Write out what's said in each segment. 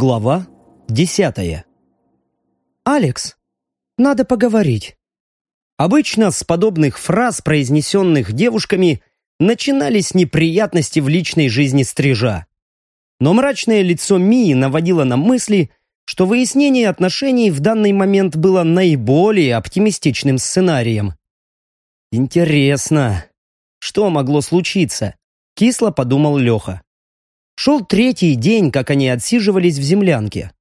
Глава десятая «Алекс, надо поговорить». Обычно с подобных фраз, произнесенных девушками, начинались неприятности в личной жизни стрижа. Но мрачное лицо Мии наводило на мысли, что выяснение отношений в данный момент было наиболее оптимистичным сценарием. «Интересно, что могло случиться?» – кисло подумал Леха. Шел третий день, как они отсиживались в землянке.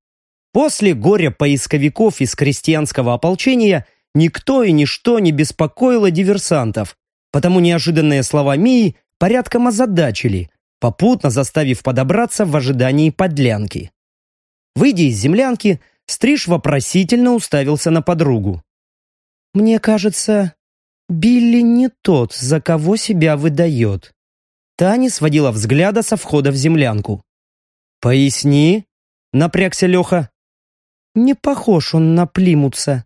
После горя поисковиков из крестьянского ополчения никто и ничто не беспокоило диверсантов, потому неожиданные слова Мии порядком озадачили, попутно заставив подобраться в ожидании подлянки. Выйдя из землянки, Стриж вопросительно уставился на подругу. «Мне кажется, Билли не тот, за кого себя выдает», Таня сводила взгляда со входа в землянку. «Поясни», — напрягся Леха. «Не похож он на Плимутса».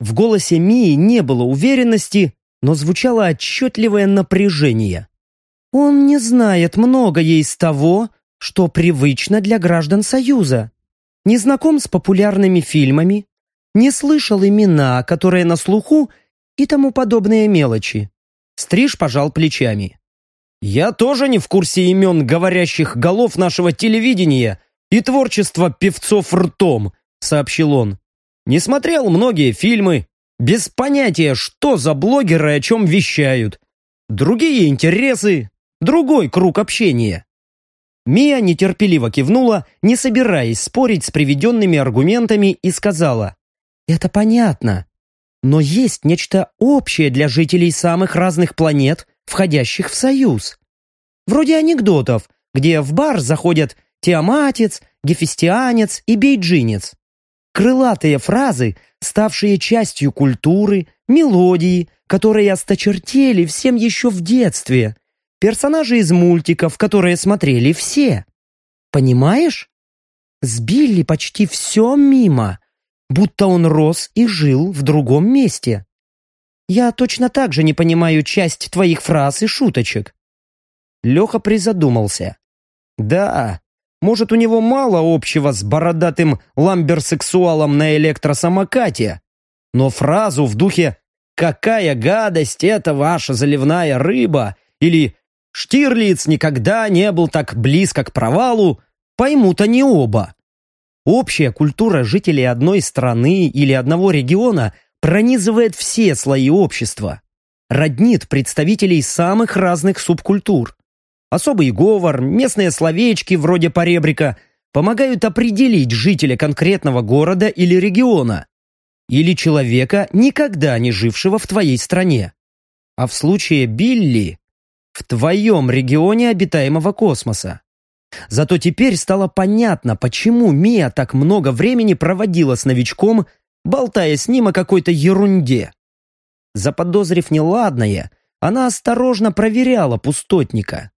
В голосе Мии не было уверенности, но звучало отчетливое напряжение. «Он не знает многое из того, что привычно для граждан Союза. Не знаком с популярными фильмами, не слышал имена, которые на слуху и тому подобные мелочи». Стриж пожал плечами. Я тоже не в курсе имен говорящих голов нашего телевидения и творчества певцов ртом, сообщил он. Не смотрел многие фильмы, без понятия, что за блогеры о чем вещают. Другие интересы, другой круг общения. Мия нетерпеливо кивнула, не собираясь спорить с приведенными аргументами, и сказала, «Это понятно, но есть нечто общее для жителей самых разных планет, входящих в союз. Вроде анекдотов, где в бар заходят тиаматец, гефестианец и бейджинец. Крылатые фразы, ставшие частью культуры, мелодии, которые осточертели всем еще в детстве. Персонажи из мультиков, которые смотрели все. Понимаешь? Сбили почти все мимо, будто он рос и жил в другом месте. Я точно так же не понимаю часть твоих фраз и шуточек. Леха призадумался. Да, может, у него мало общего с бородатым ламберсексуалом на электросамокате, но фразу в духе «Какая гадость, это ваша заливная рыба» или «Штирлиц никогда не был так близко к провалу» поймут они оба. Общая культура жителей одной страны или одного региона пронизывает все слои общества, роднит представителей самых разных субкультур. Особый говор, местные словечки вроде поребрика помогают определить жителя конкретного города или региона, или человека, никогда не жившего в твоей стране. А в случае Билли – в твоем регионе обитаемого космоса. Зато теперь стало понятно, почему Мия так много времени проводила с новичком болтая с ним о какой-то ерунде. Заподозрив неладное, она осторожно проверяла пустотника.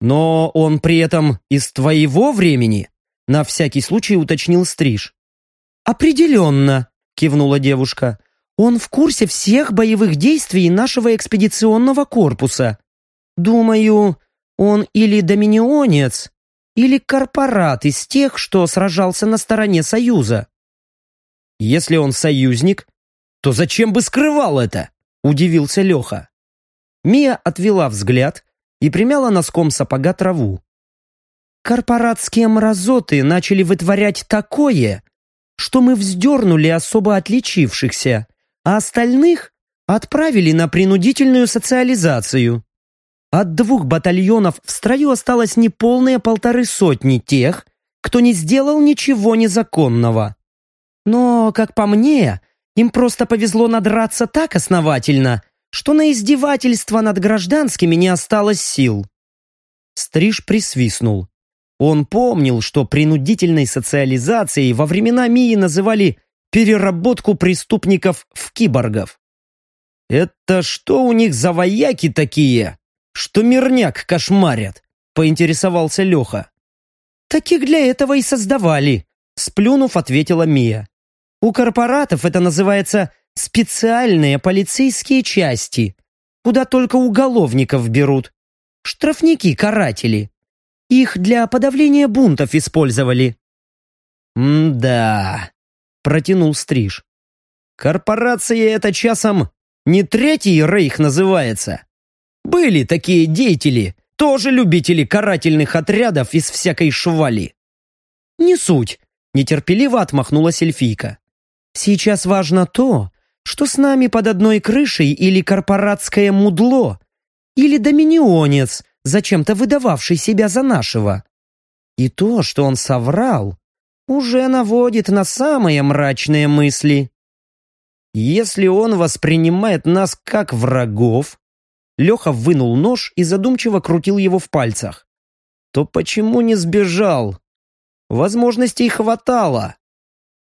«Но он при этом из твоего времени?» На всякий случай уточнил Стриж. «Определенно», — кивнула девушка. «Он в курсе всех боевых действий нашего экспедиционного корпуса. Думаю, он или доминионец, или корпорат из тех, что сражался на стороне Союза. Если он союзник, то зачем бы скрывал это? Удивился Леха. Мия отвела взгляд и примяла носком сапога траву. Корпоратские мразоты начали вытворять такое, что мы вздернули особо отличившихся, а остальных отправили на принудительную социализацию. От двух батальонов в строю осталось неполные полторы сотни тех, кто не сделал ничего незаконного. Но, как по мне, им просто повезло надраться так основательно, что на издевательство над гражданскими не осталось сил. Стриж присвистнул. Он помнил, что принудительной социализацией во времена Мии называли переработку преступников в киборгов. «Это что у них за вояки такие, что мирняк кошмарят?» — поинтересовался Леха. «Таких для этого и создавали», — сплюнув, ответила Мия. У корпоратов это называется специальные полицейские части, куда только уголовников берут. Штрафники-каратели. Их для подавления бунтов использовали. «М-да», — протянул Стриж. «Корпорация это часом не Третий Рейх называется. Были такие деятели, тоже любители карательных отрядов из всякой швали». «Не суть», — нетерпеливо отмахнулась эльфийка. «Сейчас важно то, что с нами под одной крышей или корпоратское мудло, или доминионец, зачем-то выдававший себя за нашего. И то, что он соврал, уже наводит на самые мрачные мысли. Если он воспринимает нас как врагов, Леха вынул нож и задумчиво крутил его в пальцах, то почему не сбежал? Возможностей хватало.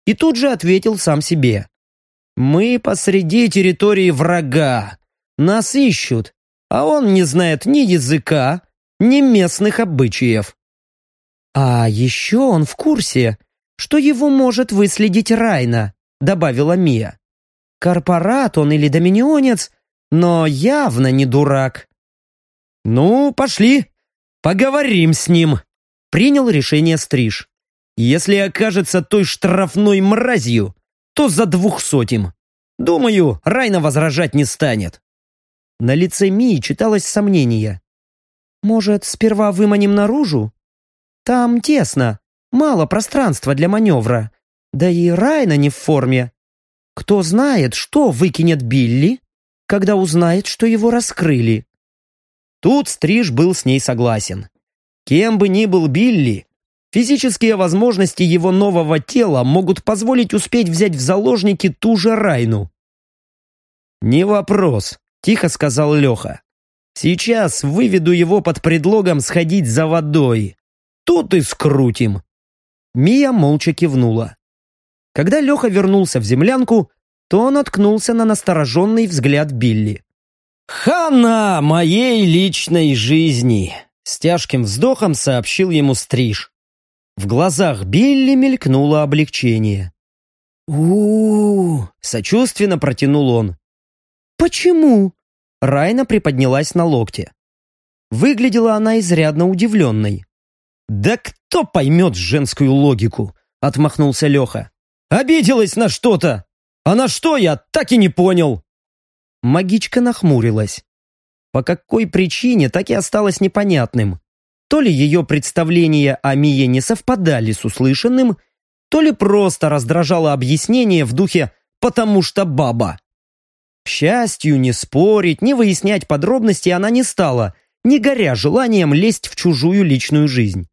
И тут же ответил сам себе. Мы посреди территории врага. Нас ищут, а он не знает ни языка, ни местных обычаев. «А еще он в курсе, что его может выследить Райна», добавила Мия. «Корпорат он или доминионец, но явно не дурак». «Ну, пошли, поговорим с ним», принял решение Стриж. «Если окажется той штрафной мразью, то за двухсотим. Думаю, Райна возражать не станет». На лице Мии читалось сомнение. «Может, сперва выманим наружу? Там тесно, мало пространства для маневра. Да и Райна не в форме. Кто знает, что выкинет Билли, когда узнает, что его раскрыли». Тут Стриж был с ней согласен. Кем бы ни был Билли, физические возможности его нового тела могут позволить успеть взять в заложники ту же Райну. «Не вопрос», Тихо сказал Леха. Сейчас выведу его под предлогом сходить за водой. Тут и скрутим. Мия молча кивнула. Когда Леха вернулся в землянку, то он наткнулся на настороженный взгляд Билли. «Хана моей личной жизни!» С тяжким вздохом сообщил ему Стриж. В глазах Билли мелькнуло облегчение. у, сочувственно протянул он. «Почему?» Райна приподнялась на локте. Выглядела она изрядно удивленной. «Да кто поймет женскую логику?» — отмахнулся Леха. «Обиделась на что-то! А на что я, так и не понял!» Магичка нахмурилась. По какой причине, так и осталось непонятным. То ли ее представления о Мие не совпадали с услышанным, то ли просто раздражало объяснение в духе «потому что баба». К счастью, не спорить, не выяснять подробности она не стала, не горя желанием лезть в чужую личную жизнь.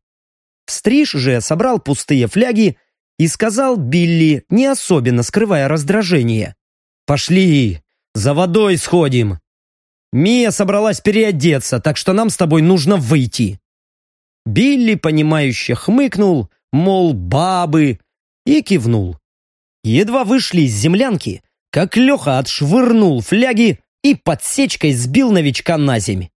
Стриж же собрал пустые фляги и сказал Билли, не особенно скрывая раздражение. «Пошли, за водой сходим. Мия собралась переодеться, так что нам с тобой нужно выйти». Билли, понимающе хмыкнул, мол, бабы, и кивнул. Едва вышли из землянки, как Леха отшвырнул фляги и подсечкой сбил новичка на земь.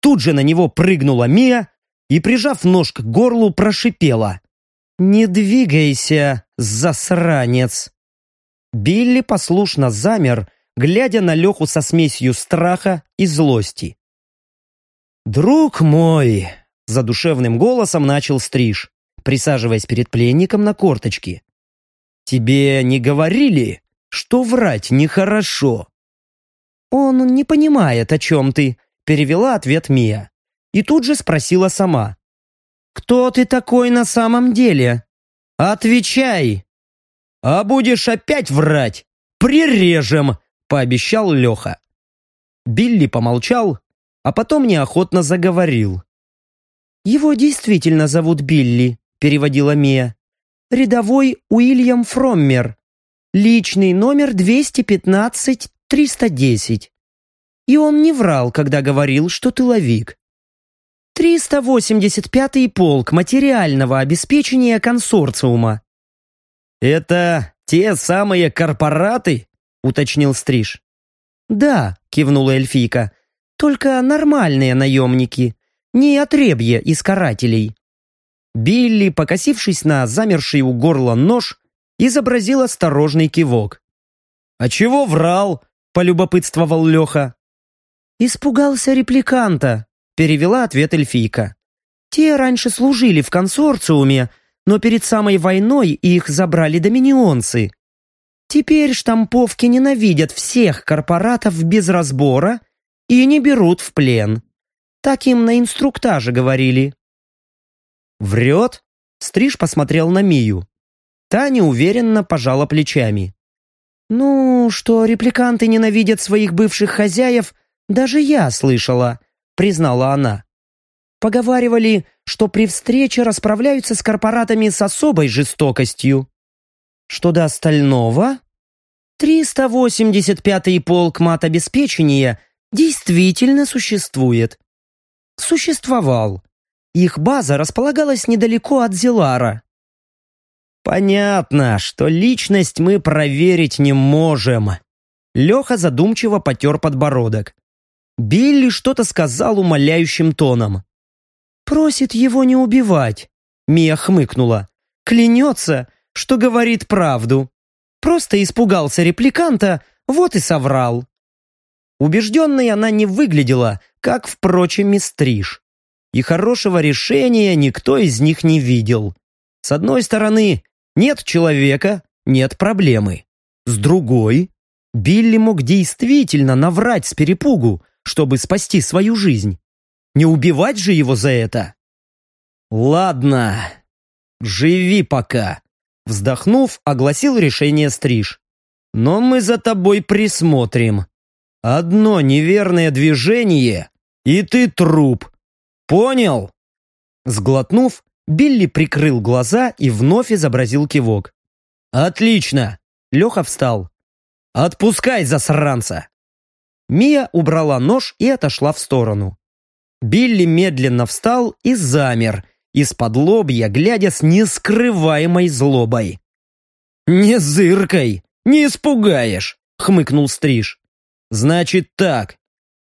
Тут же на него прыгнула Мия и, прижав нож к горлу, прошипела. «Не двигайся, засранец!» Билли послушно замер, глядя на Леху со смесью страха и злости. «Друг мой!» — задушевным голосом начал Стриж, присаживаясь перед пленником на корточки. «Тебе не говорили, что врать нехорошо. «Он не понимает, о чем ты», — перевела ответ Мия. И тут же спросила сама. «Кто ты такой на самом деле? Отвечай!» «А будешь опять врать? Прирежем!» — пообещал Леха. Билли помолчал, а потом неохотно заговорил. «Его действительно зовут Билли», — переводила Мия. «Рядовой Уильям Фроммер, Личный номер 215-310. И он не врал, когда говорил, что тыловик. 385-й полк материального обеспечения консорциума. «Это те самые корпораты?» — уточнил Стриж. «Да», — кивнула эльфийка, — «только нормальные наемники, не отребья из карателей». Билли, покосившись на замерший у горла нож, изобразил осторожный кивок. «А чего врал?» – полюбопытствовал Леха. «Испугался репликанта», – перевела ответ эльфийка. «Те раньше служили в консорциуме, но перед самой войной их забрали доминионцы. Теперь штамповки ненавидят всех корпоратов без разбора и не берут в плен. Так им на инструктаже говорили. «Врет?» Стриж посмотрел на Мию. Та неуверенно пожала плечами. «Ну, что репликанты ненавидят своих бывших хозяев, даже я слышала», признала она. Поговаривали, что при встрече расправляются с корпоратами с особой жестокостью. Что до остального? 385-й полк матобеспечения действительно существует. Существовал. Их база располагалась недалеко от Зелара. «Понятно, что личность мы проверить не можем». Леха задумчиво потер подбородок. Билли что-то сказал умоляющим тоном. «Просит его не убивать», — Мия хмыкнула. «Клянется, что говорит правду. Просто испугался репликанта, вот и соврал». Убежденной она не выглядела, как, впрочем, и стриж. И хорошего решения никто из них не видел. С одной стороны, нет человека, нет проблемы. С другой, Билли мог действительно наврать с перепугу, чтобы спасти свою жизнь. Не убивать же его за это. Ладно, живи пока. Вздохнув, огласил решение Стриж. Но мы за тобой присмотрим. Одно неверное движение, и ты труп. Понял? Сглотнув, Билли прикрыл глаза и вновь изобразил кивок. «Отлично!» Леха встал. «Отпускай, засранца!» Мия убрала нож и отошла в сторону. Билли медленно встал и замер, из-под лобья, глядя с нескрываемой злобой. «Не зыркой, не испугаешь!» — хмыкнул Стриж. «Значит так,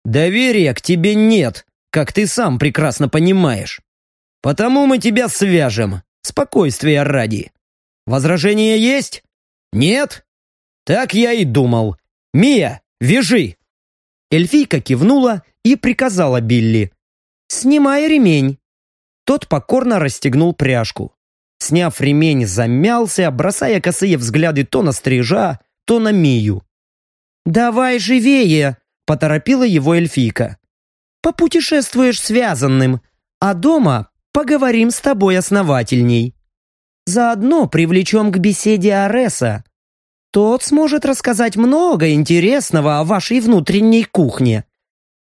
доверия к тебе нет, как ты сам прекрасно понимаешь. Потому мы тебя свяжем, спокойствия ради. Возражения есть? Нет? Так я и думал. Мия, вяжи!» Эльфийка кивнула и приказала Билли. «Снимай ремень». Тот покорно расстегнул пряжку. Сняв ремень, замялся, бросая косые взгляды то на стрижа, то на Мию. «Давай живее!» – поторопила его эльфийка. «Попутешествуешь связанным, а дома поговорим с тобой основательней. Заодно привлечем к беседе Ареса. Тот сможет рассказать много интересного о вашей внутренней кухне.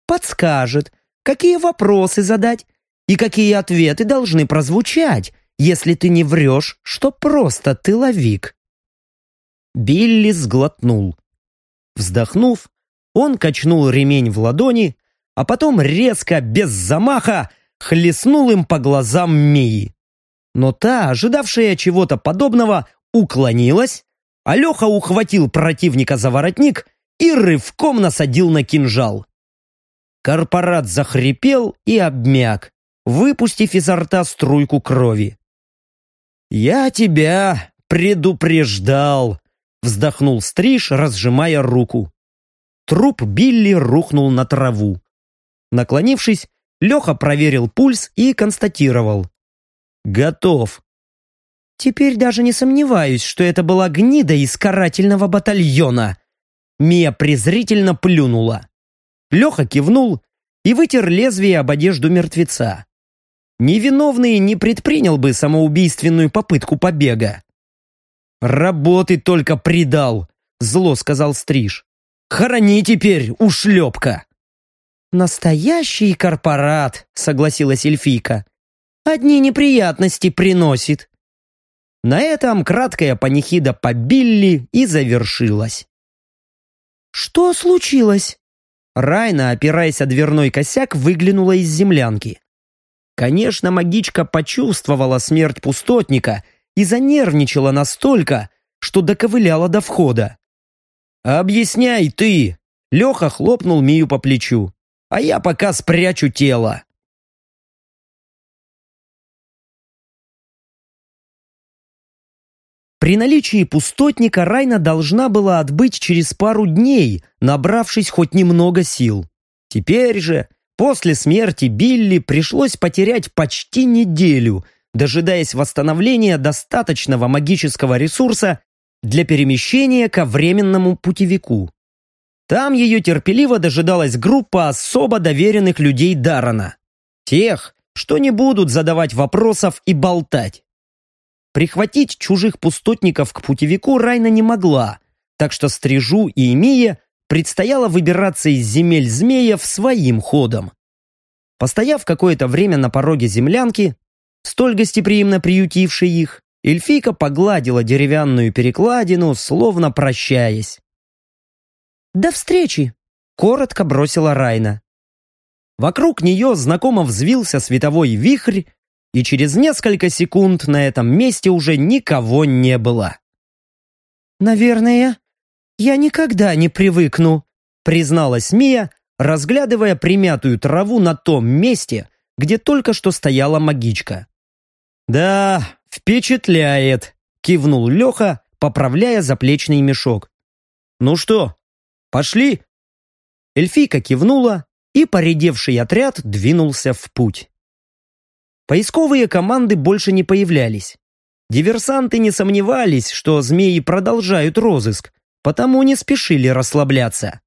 Подскажет, какие вопросы задать и какие ответы должны прозвучать, если ты не врешь, что просто тыловик. Билли сглотнул. Вздохнув, он качнул ремень в ладони, а потом резко, без замаха, хлестнул им по глазам Мии. Но та, ожидавшая чего-то подобного, уклонилась, а Леха ухватил противника за воротник и рывком насадил на кинжал. Корпорат захрипел и обмяк, выпустив изо рта струйку крови. «Я тебя предупреждал!» Вздохнул Стриж, разжимая руку. Труп Билли рухнул на траву. Наклонившись, Леха проверил пульс и констатировал. «Готов». «Теперь даже не сомневаюсь, что это была гнида из карательного батальона». Мия презрительно плюнула. Леха кивнул и вытер лезвие об одежду мертвеца. Невиновный не предпринял бы самоубийственную попытку побега. «Работы только придал», — зло сказал Стриж. «Хорони теперь, ушлепка!» «Настоящий корпорат», — согласилась эльфийка. «Одни неприятности приносит». На этом краткая панихида по Билли и завершилась. «Что случилось?» Райна, опираясь о дверной косяк, выглянула из землянки. Конечно, магичка почувствовала смерть пустотника — и занервничала настолько, что доковыляла до входа. «Объясняй ты!» Леха хлопнул Мию по плечу. «А я пока спрячу тело». При наличии пустотника Райна должна была отбыть через пару дней, набравшись хоть немного сил. Теперь же, после смерти Билли, пришлось потерять почти неделю – дожидаясь восстановления достаточного магического ресурса для перемещения ко временному путевику. Там ее терпеливо дожидалась группа особо доверенных людей Дарана. Тех, что не будут задавать вопросов и болтать. Прихватить чужих пустотников к путевику Райна не могла, так что Стрижу и Эмия предстояло выбираться из земель змеев своим ходом. Постояв какое-то время на пороге землянки, столь гостеприимно приютившей их, эльфийка погладила деревянную перекладину, словно прощаясь. «До встречи!» — коротко бросила Райна. Вокруг нее знакомо взвился световой вихрь, и через несколько секунд на этом месте уже никого не было. «Наверное, я никогда не привыкну», призналась Мия, разглядывая примятую траву на том месте, где только что стояла магичка. «Да, впечатляет», — кивнул Леха, поправляя заплечный мешок. «Ну что, пошли?» Эльфийка кивнула, и поредевший отряд двинулся в путь. Поисковые команды больше не появлялись. Диверсанты не сомневались, что змеи продолжают розыск, потому не спешили расслабляться.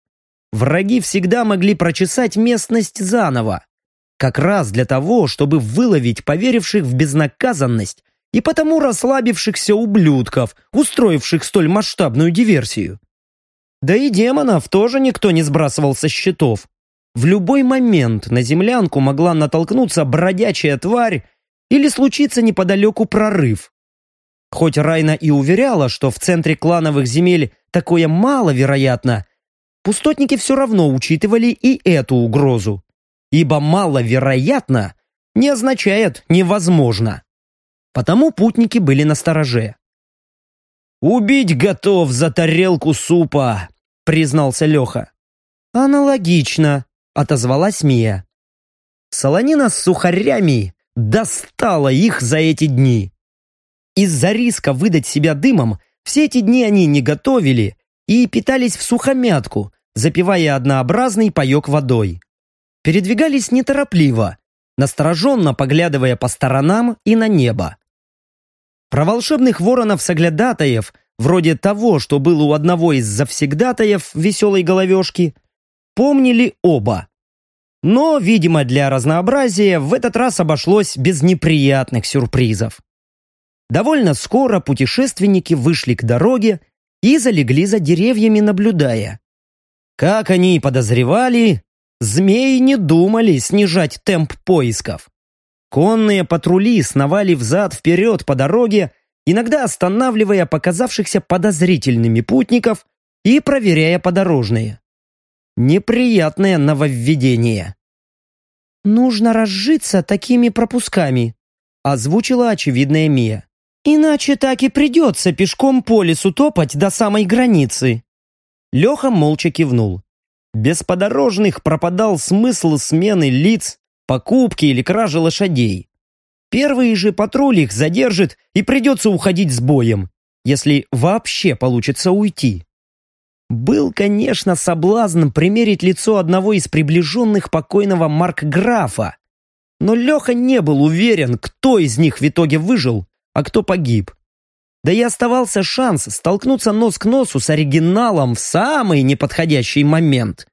Враги всегда могли прочесать местность заново, как раз для того, чтобы выловить поверивших в безнаказанность и потому расслабившихся ублюдков, устроивших столь масштабную диверсию. Да и демонов тоже никто не сбрасывал со счетов. В любой момент на землянку могла натолкнуться бродячая тварь или случиться неподалеку прорыв. Хоть Райна и уверяла, что в центре клановых земель такое маловероятно, пустотники все равно учитывали и эту угрозу. Ибо маловероятно не означает невозможно. Потому путники были настороже. «Убить готов за тарелку супа», — признался Леха. «Аналогично», — отозвалась Мия. Солонина с сухарями достала их за эти дни. Из-за риска выдать себя дымом все эти дни они не готовили и питались в сухомятку, запивая однообразный паек водой. Передвигались неторопливо, настороженно поглядывая по сторонам и на небо. Про волшебных воронов-соглядатаев, вроде того, что было у одного из завсегдатаев веселой головешки, помнили оба. Но, видимо, для разнообразия в этот раз обошлось без неприятных сюрпризов. Довольно скоро путешественники вышли к дороге и залегли за деревьями, наблюдая. Как они и подозревали, змеи не думали снижать темп поисков. Конные патрули сновали взад-вперед по дороге, иногда останавливая показавшихся подозрительными путников и проверяя подорожные. Неприятное нововведение. «Нужно разжиться такими пропусками», озвучила очевидная Мия. Иначе так и придется пешком по лесу топать до самой границы. Леха молча кивнул. Без подорожных пропадал смысл смены лиц, покупки или кражи лошадей. Первый же патруль их задержит и придется уходить с боем, если вообще получится уйти. Был, конечно, соблазн примерить лицо одного из приближенных покойного Маркграфа, но Леха не был уверен, кто из них в итоге выжил а кто погиб. Да и оставался шанс столкнуться нос к носу с оригиналом в самый неподходящий момент.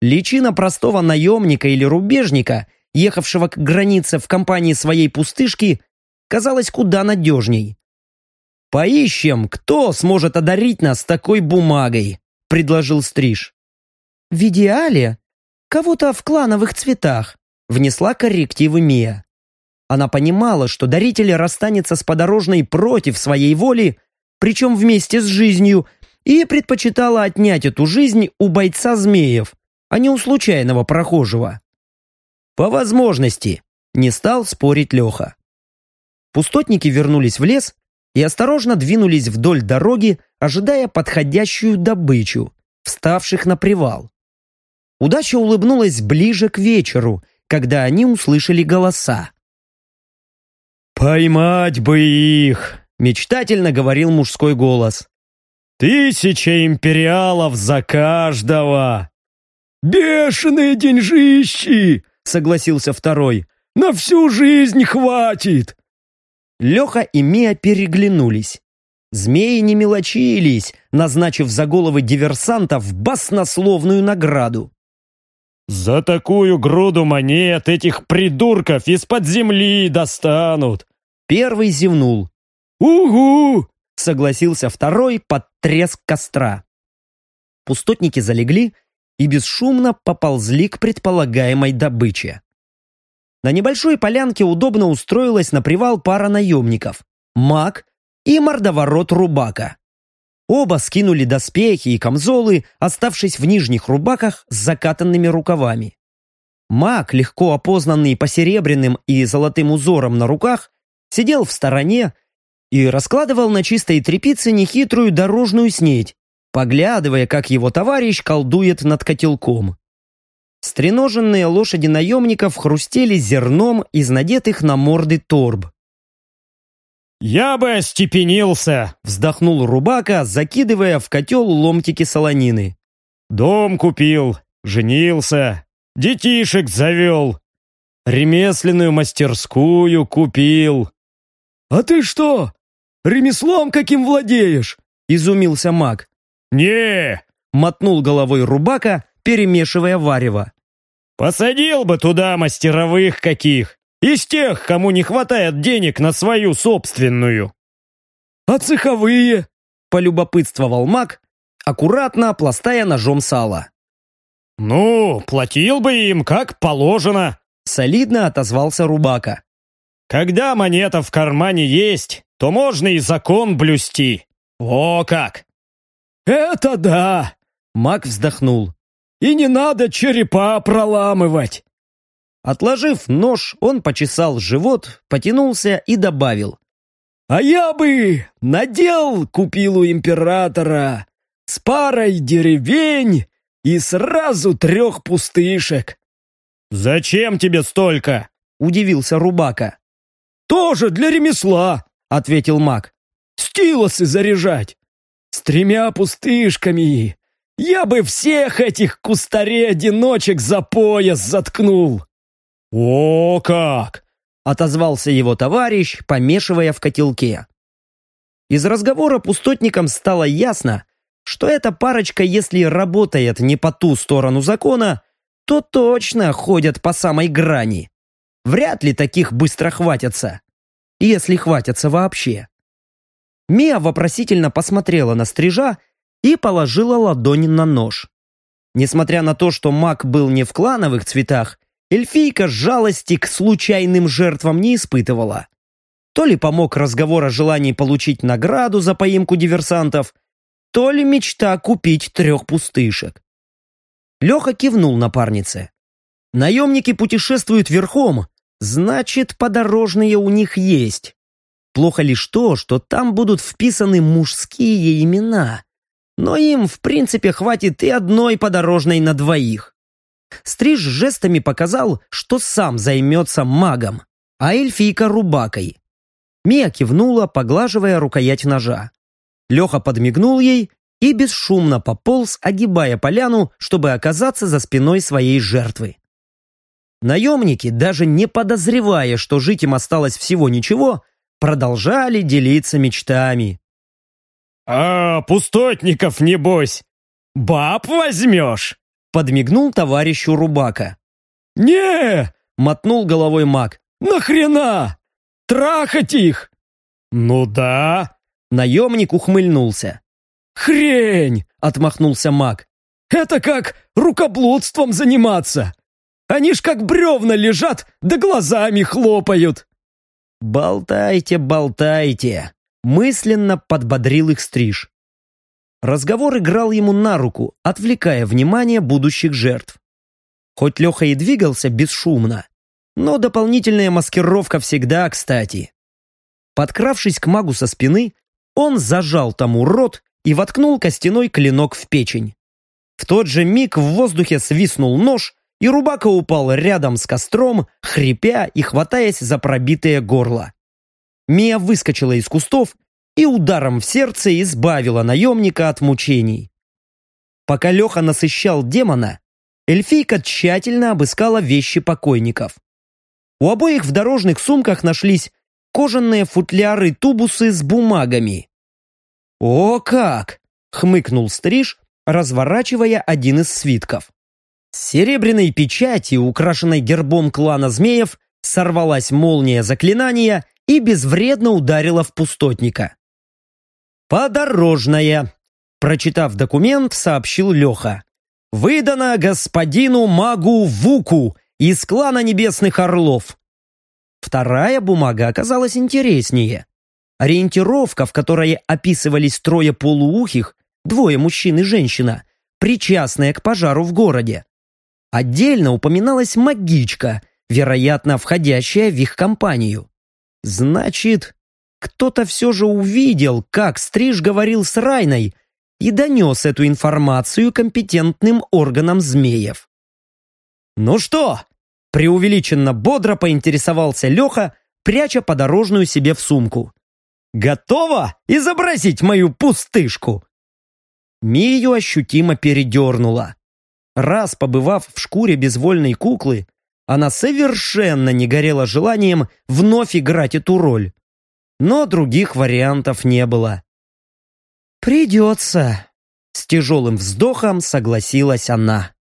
Личина простого наемника или рубежника, ехавшего к границе в компании своей пустышки, казалась куда надежней. «Поищем, кто сможет одарить нас такой бумагой», — предложил Стриж. «В идеале кого-то в клановых цветах», — внесла коррективы Мия. Она понимала, что даритель расстанется с подорожной против своей воли, причем вместе с жизнью, и предпочитала отнять эту жизнь у бойца змеев, а не у случайного прохожего. По возможности, не стал спорить Леха. Пустотники вернулись в лес и осторожно двинулись вдоль дороги, ожидая подходящую добычу, вставших на привал. Удача улыбнулась ближе к вечеру, когда они услышали голоса. «Поймать бы их!» — мечтательно говорил мужской голос. «Тысяча империалов за каждого!» «Бешеные деньжищи!» — согласился второй. «На всю жизнь хватит!» Леха и Мия переглянулись. Змеи не мелочились, назначив за головы диверсантов баснословную награду. «За такую груду монет этих придурков из-под земли достанут!» Первый зевнул. «Угу!» — согласился второй под треск костра. Пустотники залегли и бесшумно поползли к предполагаемой добыче. На небольшой полянке удобно устроилась на привал пара наемников — маг и мордоворот Рубака. Оба скинули доспехи и камзолы, оставшись в нижних рубаках с закатанными рукавами. Маг, легко опознанный по серебряным и золотым узорам на руках, сидел в стороне и раскладывал на чистой тряпице нехитрую дорожную снедь, поглядывая, как его товарищ колдует над котелком. Стреноженные лошади наемников хрустели зерном из надетых на морды торб. «Я бы остепенился!» — вздохнул Рубака, закидывая в котел ломтики солонины. «Дом купил, женился, детишек завел, ремесленную мастерскую купил». «А ты что, ремеслом каким владеешь?» — изумился маг. «Не!» — мотнул головой Рубака, перемешивая варево. «Посадил бы туда мастеровых каких, из тех, кому не хватает денег на свою собственную. А цеховые? Полюбопытствовал маг, аккуратно пластая ножом сало. Ну, платил бы им как положено. Солидно отозвался Рубака. Когда монета в кармане есть, то можно и закон блюсти. О как! Это да! Маг вздохнул. И не надо черепа проламывать. Отложив нож, он почесал живот, потянулся и добавил. «А я бы надел купил у императора с парой деревень и сразу трех пустышек». «Зачем тебе столько?» — удивился Рубака. «Тоже для ремесла», — ответил маг. «Стилосы заряжать. С тремя пустышками. Я бы всех этих кустарей-одиночек за пояс заткнул». «О, как!» — отозвался его товарищ, помешивая в котелке. Из разговора пустотникам стало ясно, что эта парочка, если работает не по ту сторону закона, то точно ходят по самой грани. Вряд ли таких быстро хватятся. Если хватятся вообще. Мия вопросительно посмотрела на стрижа и положила ладонь на нож. Несмотря на то, что маг был не в клановых цветах, эльфийка жалости к случайным жертвам не испытывала. То ли помог разговор о желании получить награду за поимку диверсантов, то ли мечта купить трех пустышек. Леха кивнул напарнице. Наемники путешествуют верхом, значит, подорожные у них есть. Плохо лишь то, что там будут вписаны мужские имена. Но им, в принципе, хватит и одной подорожной на двоих. Стриж жестами показал, что сам займется магом, а эльфийка рубакой. Мия кивнула, поглаживая рукоять ножа. Леха подмигнул ей и бесшумно пополз, огибая поляну, чтобы оказаться за спиной своей жертвы. Наемники, даже не подозревая, что жить им осталось всего ничего, продолжали делиться мечтами. «А, пустотников, небось, баб возьмешь?» Подмигнул товарищу Рубака. «Не!» — мотнул головой маг. «Нахрена? Трахать их!» «Ну да!» Наемник ухмыльнулся. «Хрень!» — отмахнулся маг. «Это как рукоблудством заниматься! Они ж как бревна лежат, да глазами хлопают!» «Болтайте, болтайте!» Мысленно подбодрил их стриж. Разговор играл ему на руку, отвлекая внимание будущих жертв. Хоть Леха и двигался бесшумно, но дополнительная маскировка всегда кстати. Подкравшись к магу со спины, он зажал тому рот и воткнул костяной клинок в печень. В тот же миг в воздухе свистнул нож, и Рубака упал рядом с костром, хрипя и хватаясь за пробитое горло. Мия выскочила из кустов и ударом в сердце избавила наемника от мучений. Пока Леха насыщал демона, эльфийка тщательно обыскала вещи покойников. У обоих в дорожных сумках нашлись кожаные футляры-тубусы с бумагами. «О как!» — хмыкнул Стриж, разворачивая один из свитков. С серебряной печати, украшенной гербом клана змеев, сорвалась молния заклинания и безвредно ударила в пустотника. «Подорожная!» Прочитав документ, сообщил Леха. «Выдано господину магу Вуку из клана Небесных Орлов». Вторая бумага оказалась интереснее. Ориентировка, в которой описывались трое полуухих, двое мужчин и женщина, причастные к пожару в городе. Отдельно упоминалась магичка, вероятно, входящая в их компанию. Значит, кто-то все же увидел, как Стриж говорил с Райной и донес эту информацию компетентным органам змеев. «Ну что?» – преувеличенно бодро поинтересовался Леха, пряча подорожную себе в сумку. «Готова изобразить мою пустышку?» Мию ощутимо передернула. Раз побывав в шкуре безвольной куклы, она совершенно не горела желанием вновь играть эту роль. Но других вариантов не было. «Придется», — с тяжелым вздохом согласилась она.